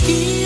aquí.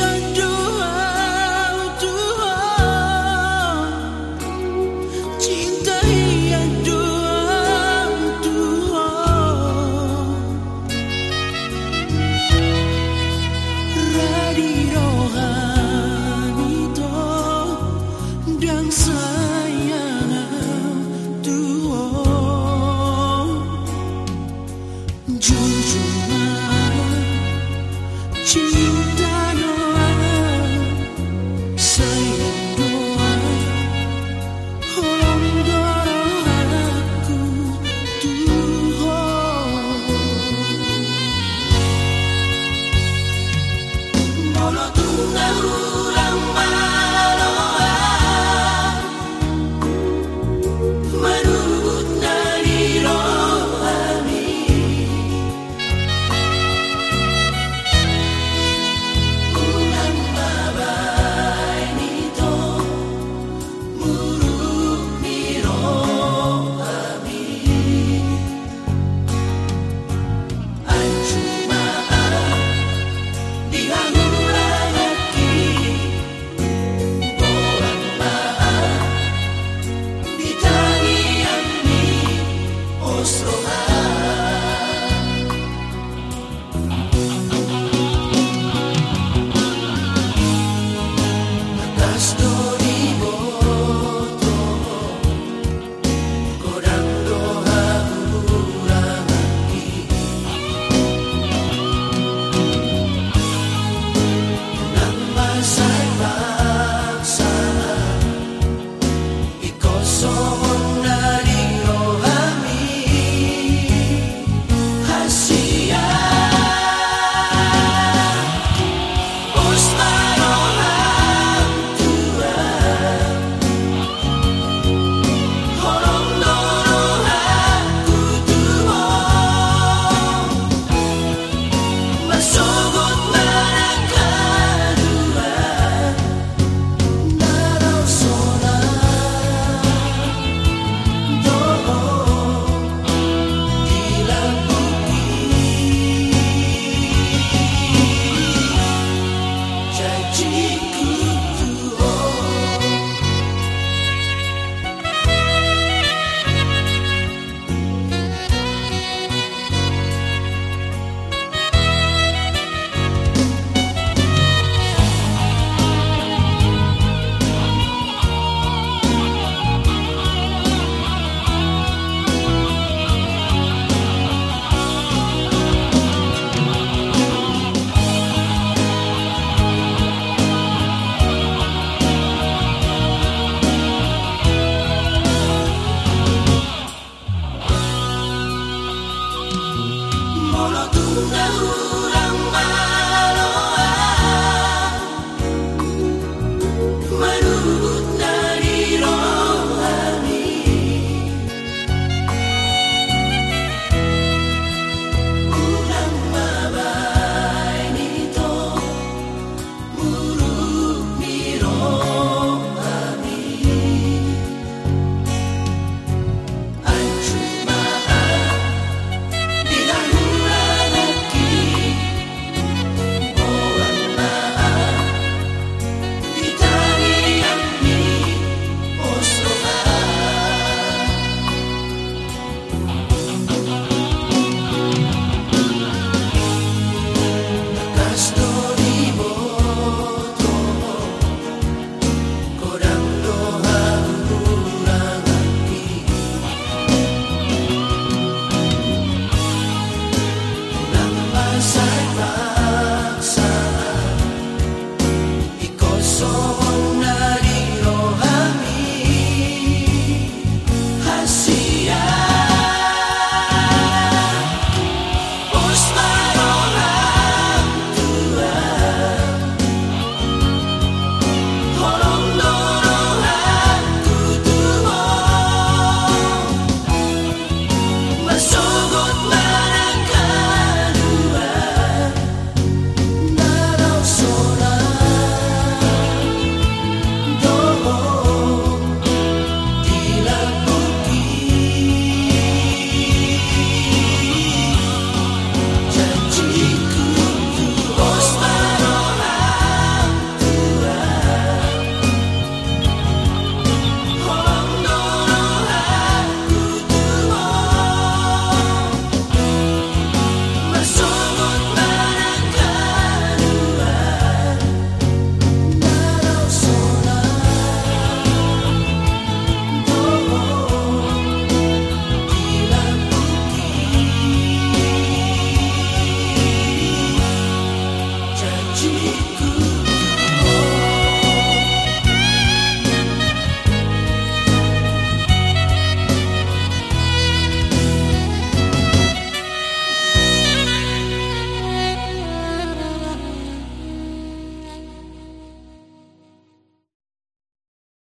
Solo tú me side.